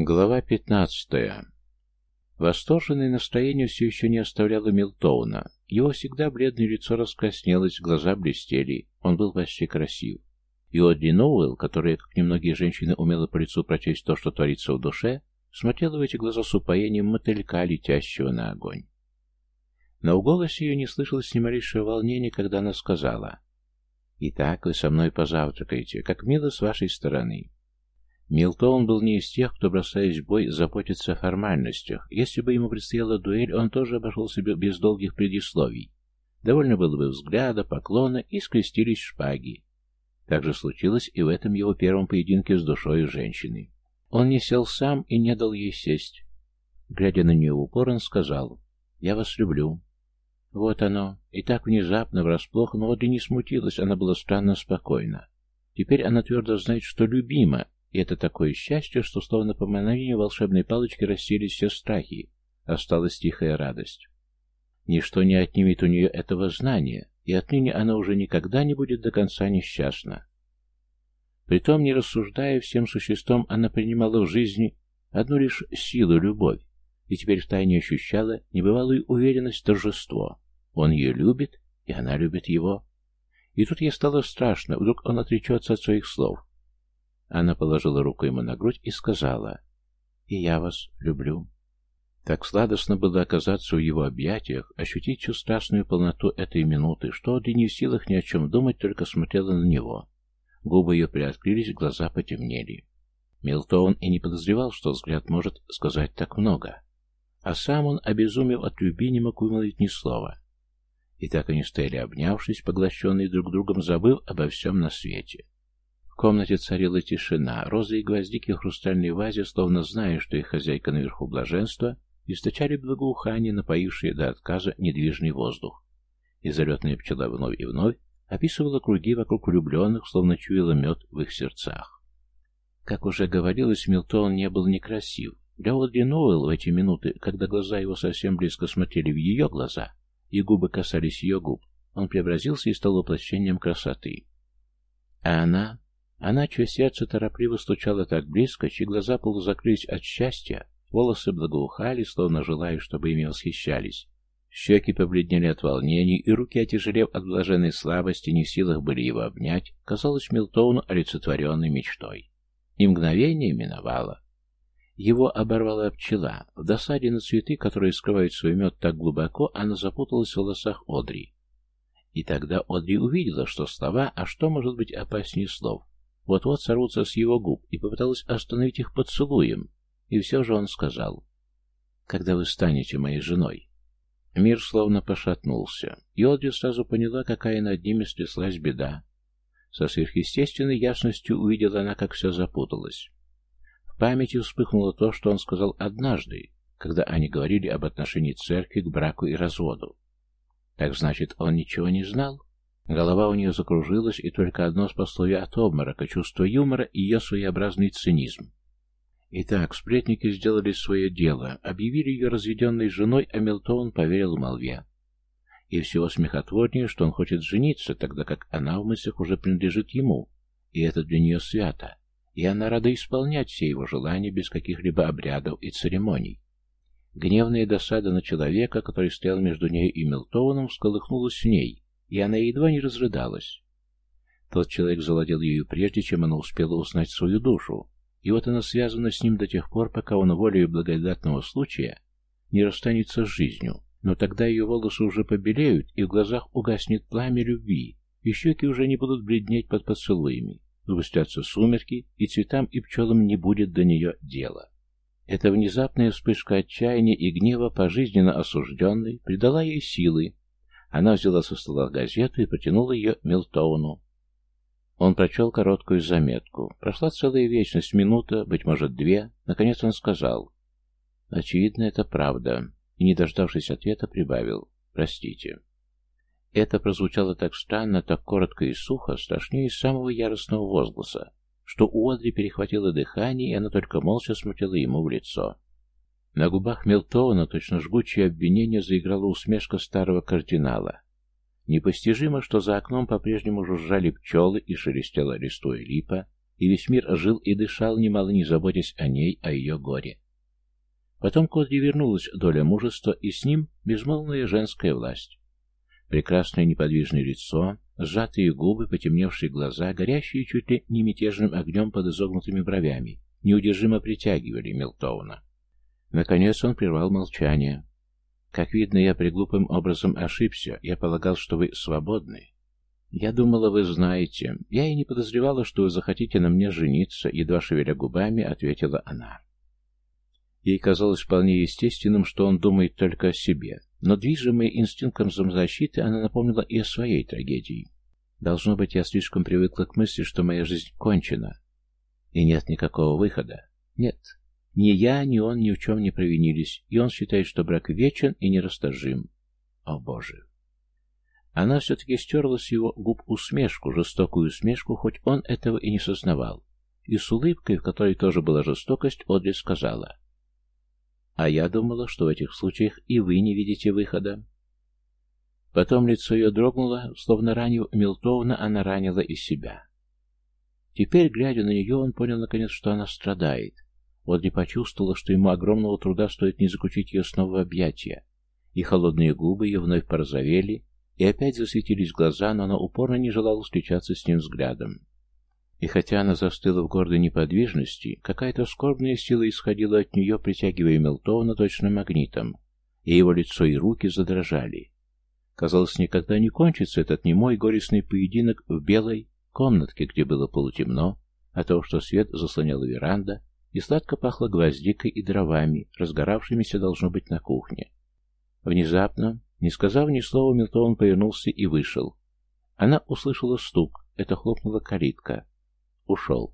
Глава пятнадцатая. Восторженное настроение все еще не оставляло Милтоуна. Его всегда бледное лицо раскраснелось, глаза блестели, он был почти красив. И Одри Ноуэлл, которая, как немногие женщины, умела по лицу прочесть то, что творится в душе, смотрела в эти глаза с упоением мотылька, летящего на огонь. Но в голосе ее не слышалось ни малейшего волнения, когда она сказала «Итак, вы со мной позавтракаете, как мило с вашей стороны». Милтон был не из тех, кто, бросаясь в бой, заботится о формальностях. Если бы ему предстояла дуэль, он тоже обошелся бы без долгих предисловий. Довольно было бы взгляда, поклона, и скрестились шпаги. Так же случилось и в этом его первом поединке с душой женщины. Он не сел сам и не дал ей сесть. Глядя на нее в упор, он сказал, «Я вас люблю». Вот оно. И так внезапно, врасплох, но Одри не смутилась, она была странно спокойна. Теперь она твердо знает, что любима, и это такое счастье, что словно по мановению волшебной палочки расселись все страхи, осталась тихая радость. Ничто не отнимет у нее этого знания, и отныне она уже никогда не будет до конца несчастна. Притом, не рассуждая всем существом, она принимала в жизни одну лишь силу, любовь, и теперь втайне ощущала небывалую уверенность, торжество. Он ее любит, и она любит его. И тут ей стало страшно, вдруг он отречется от своих слов. Она положила руку ему на грудь и сказала, «И я вас люблю». Так сладостно было оказаться в его объятиях, ощутить всю страстную полноту этой минуты, что Одри не в силах ни о чем думать, только смотрела на него. Губы ее приоткрылись, глаза потемнели. Милтон и не подозревал, что взгляд может сказать так много. А сам он, обезумев от любви, не мог вымолвить ни слова. И так они стояли обнявшись, поглощенные друг другом, забыв обо всем на свете комнате царила тишина. Розы и гвоздики в хрустальной вазе, словно зная, что их хозяйка наверху блаженства, источали благоухание, напоившие до отказа недвижный воздух. И залетная пчела вновь и вновь описывала круги вокруг влюбленных, словно чуяла мед в их сердцах. Как уже говорилось, Милтон не был некрасив. Для Одри Ноуэлл в эти минуты, когда глаза его совсем близко смотрели в ее глаза, и губы касались ее губ, он преобразился и стал воплощением красоты. А она, она, чье сердце торопливо стучало так близко, чьи глаза полузакрылись от счастья, волосы благоухали, словно желая, чтобы ими восхищались. Щеки побледнели от волнений, и руки, отяжелев от блаженной слабости, не в силах были его обнять, казалось Милтоуну олицетворенной мечтой. И мгновение миновало. Его оборвала пчела. В досаде на цветы, которые скрывают свой мед так глубоко, она запуталась в волосах Одри. И тогда Одри увидела, что слова, а что может быть опаснее слов, вот-вот сорвутся с его губ, и попыталась остановить их поцелуем. И все же он сказал, «Когда вы станете моей женой?» Мир словно пошатнулся, и сразу поняла, какая над ними стряслась беда. Со сверхъестественной ясностью увидела она, как все запуталось. В памяти вспыхнуло то, что он сказал однажды, когда они говорили об отношении церкви к браку и разводу. Так значит, он ничего не знал? Голова у нее закружилась, и только одно спасло ее от обморока, чувство юмора и ее своеобразный цинизм. Итак, сплетники сделали свое дело, объявили ее разведенной женой, а Милтон поверил молве. И всего смехотворнее, что он хочет жениться, тогда как она в мыслях уже принадлежит ему, и это для нее свято, и она рада исполнять все его желания без каких-либо обрядов и церемоний. Гневная досада на человека, который стоял между ней и Милтоуном, всколыхнулась в ней, и она едва не разрыдалась. Тот человек завладел ею прежде, чем она успела узнать свою душу, и вот она связана с ним до тех пор, пока он волею благодатного случая не расстанется с жизнью, но тогда ее волосы уже побелеют, и в глазах угаснет пламя любви, и щеки уже не будут бледнеть под поцелуями, сгустятся сумерки, и цветам и пчелам не будет до нее дела. Эта внезапная вспышка отчаяния и гнева, пожизненно осужденной, придала ей силы, она взяла со стола газету и протянула ее Милтоуну. Он прочел короткую заметку. Прошла целая вечность, минута, быть может, две. Наконец он сказал. Очевидно, это правда. И, не дождавшись ответа, прибавил. Простите. Это прозвучало так странно, так коротко и сухо, страшнее самого яростного возгласа, что у Одри перехватило дыхание, и она только молча смотрела ему в лицо. На губах Мелтона, точно жгучее обвинение, заиграла усмешка старого кардинала. Непостижимо, что за окном по-прежнему жужжали пчелы и шелестела листвой липа, и весь мир жил и дышал, немало не заботясь о ней, о ее горе. Потом к Одри вернулась доля мужества, и с ним безмолвная женская власть. Прекрасное неподвижное лицо, сжатые губы, потемневшие глаза, горящие чуть ли не мятежным огнем под изогнутыми бровями, неудержимо притягивали Милтоуна. Наконец он прервал молчание. «Как видно, я приглупым образом ошибся. Я полагал, что вы свободны. Я думала, вы знаете. Я и не подозревала, что вы захотите на мне жениться», — едва шевеля губами, ответила она. Ей казалось вполне естественным, что он думает только о себе. Но, движимая инстинктом самозащиты, она напомнила и о своей трагедии. Должно быть, я слишком привыкла к мысли, что моя жизнь кончена. И нет никакого выхода. Нет. Ни я, ни он ни в чем не провинились, и он считает, что брак вечен и нерасторжим. О, Боже! Она все-таки стерла с его губ усмешку, жестокую усмешку, хоть он этого и не сознавал. И с улыбкой, в которой тоже была жестокость, Одри сказала — а я думала, что в этих случаях и вы не видите выхода. Потом лицо ее дрогнуло, словно ранив Милтовна, она ранила и себя. Теперь, глядя на нее, он понял наконец, что она страдает. Одри почувствовала, что ему огромного труда стоит не заключить ее снова в объятия, и холодные губы ее вновь порозовели, и опять засветились глаза, но она упорно не желала встречаться с ним взглядом. И хотя она застыла в гордой неподвижности, какая-то скорбная сила исходила от нее, притягивая Мелтона точно магнитом, и его лицо и руки задрожали. Казалось, никогда не кончится этот немой горестный поединок в белой комнатке, где было полутемно, а то, что свет заслоняла веранда, и сладко пахло гвоздикой и дровами, разгоравшимися, должно быть, на кухне. Внезапно, не сказав ни слова, Милтон повернулся и вышел. Она услышала стук, это хлопнула калитка ушел.